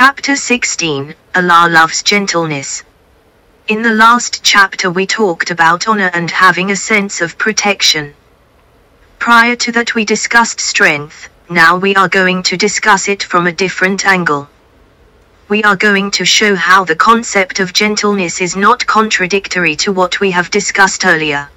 Chapter 16 Allah loves gentleness. In the last chapter, we talked about honor and having a sense of protection. Prior to that, we discussed strength, now we are going to discuss it from a different angle. We are going to show how the concept of gentleness is not contradictory to what we have discussed earlier.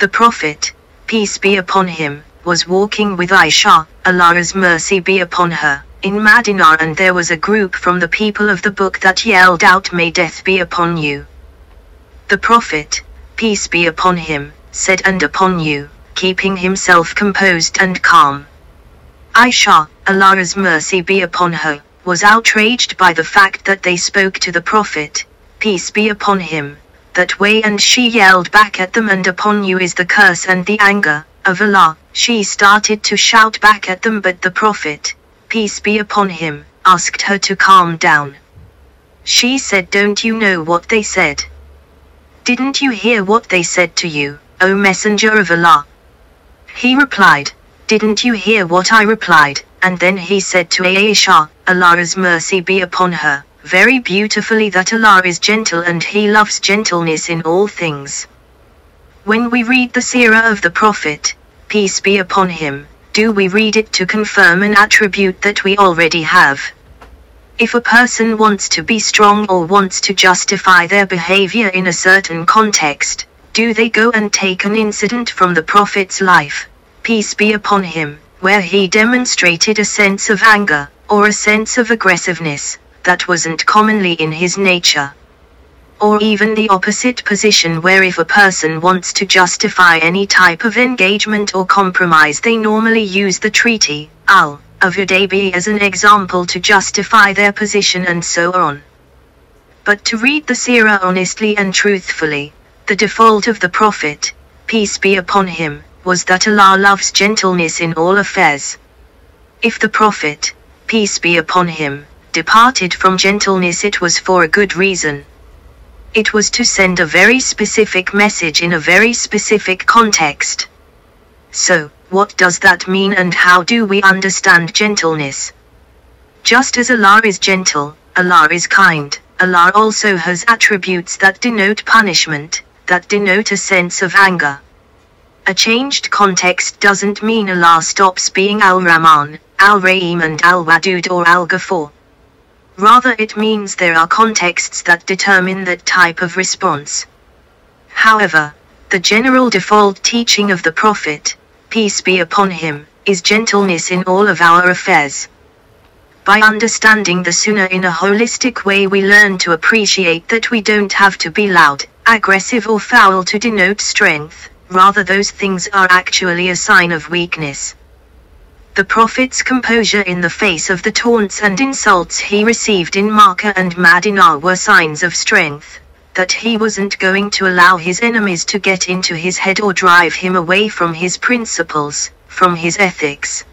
The Prophet, peace be upon him, was walking with Aisha, Allah's mercy be upon her, in Medina and there was a group from the people of the book that yelled out may death be upon you. The Prophet, peace be upon him, said and upon you, keeping himself composed and calm. Aisha, Allah's mercy be upon her, was outraged by the fact that they spoke to the Prophet, peace be upon him, that way and she yelled back at them and upon you is the curse and the anger of Allah. She started to shout back at them but the Prophet, peace be upon him, asked her to calm down. She said don't you know what they said? Didn't you hear what they said to you, O Messenger of Allah? He replied, didn't you hear what I replied? And then he said to Aisha, Allah's mercy be upon her, very beautifully that Allah is gentle and He loves gentleness in all things. When we read the seerah of the Prophet, peace be upon him, do we read it to confirm an attribute that we already have? If a person wants to be strong or wants to justify their behavior in a certain context, do they go and take an incident from the Prophet's life, peace be upon him, where he demonstrated a sense of anger, or a sense of aggressiveness, that wasn't commonly in his nature. Or even the opposite position where if a person wants to justify any type of engagement or compromise they normally use the treaty, al, of Hudaybiyah as an example to justify their position and so on. But to read the seerah honestly and truthfully, the default of the Prophet, peace be upon him, was that Allah loves gentleness in all affairs. If the Prophet, peace be upon him, departed from gentleness it was for a good reason. It was to send a very specific message in a very specific context. So, what does that mean and how do we understand gentleness? Just as Allah is gentle, Allah is kind, Allah also has attributes that denote punishment, that denote a sense of anger. A changed context doesn't mean Allah stops being Al Rahman, Al Rahim, and Al Wadud or Al Ghafur. Rather, it means there are contexts that determine that type of response. However, the general default teaching of the Prophet, peace be upon him, is gentleness in all of our affairs. By understanding the Sunnah in a holistic way, we learn to appreciate that we don't have to be loud, aggressive, or foul to denote strength, rather, those things are actually a sign of weakness. The Prophet's composure in the face of the taunts and insults he received in Makkah and Madinah were signs of strength, that he wasn't going to allow his enemies to get into his head or drive him away from his principles, from his ethics.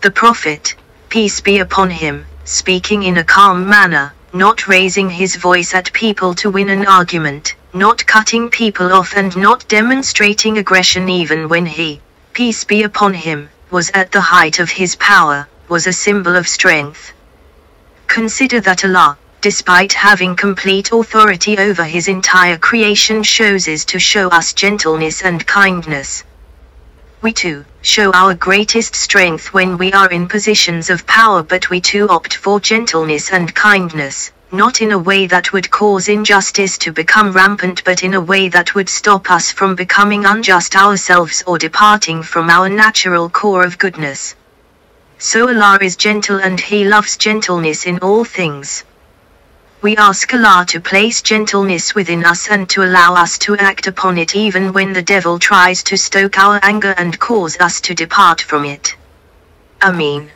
The Prophet, peace be upon him, speaking in a calm manner, not raising his voice at people to win an argument, not cutting people off and not demonstrating aggression even when he, peace be upon him, was at the height of his power, was a symbol of strength. Consider that Allah, despite having complete authority over his entire creation chooses to show us gentleness and kindness. We too, show our greatest strength when we are in positions of power but we too opt for gentleness and kindness, not in a way that would cause injustice to become rampant but in a way that would stop us from becoming unjust ourselves or departing from our natural core of goodness. So Allah is gentle and He loves gentleness in all things. We ask Allah to place gentleness within us and to allow us to act upon it even when the devil tries to stoke our anger and cause us to depart from it. Ameen.